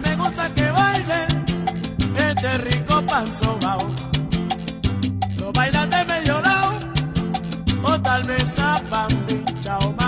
Me gusta que baile este rico pan sobao. Lo baila de medio lado o tal vez a pan pinchao.